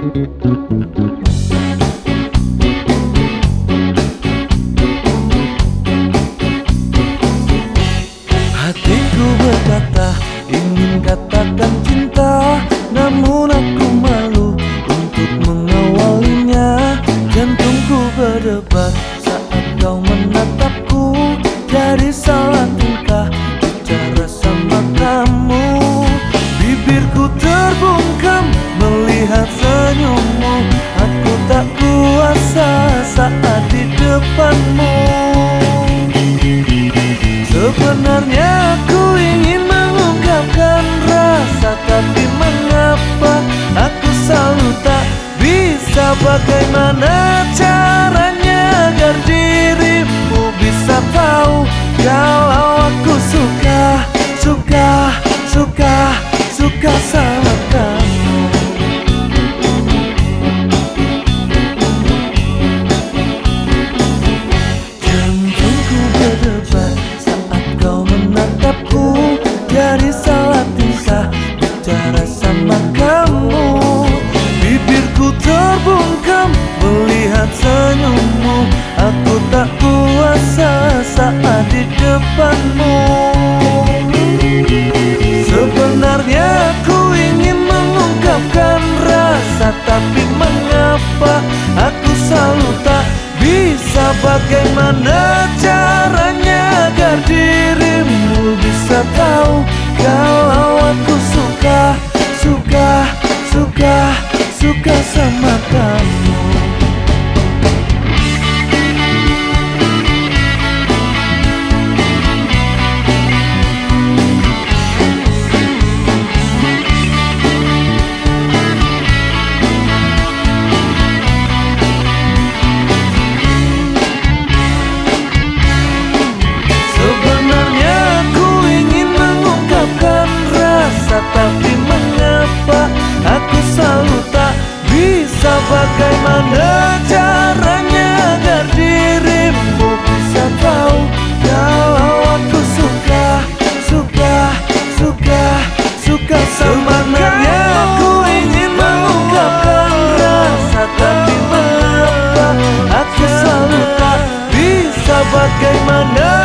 Hatiku berkata ingin kata senyummu Aku tak kuasa saat di depanmu. Sebenarnya aku ingin mengungkapkan rasa Tapi mengapa aku selalu tak bisa? Bagaimana caranya agar dirimu bisa tahu Kalau aku suka, suka, melihat senyummu. Aku tak kuasa saat di depanmu. Sebenarnya aku ingin mengungkapkan rasa Tapi mengapa aku selalu tak bisa? Bagaimana caranya agar dirimu bisa tahu bagaimana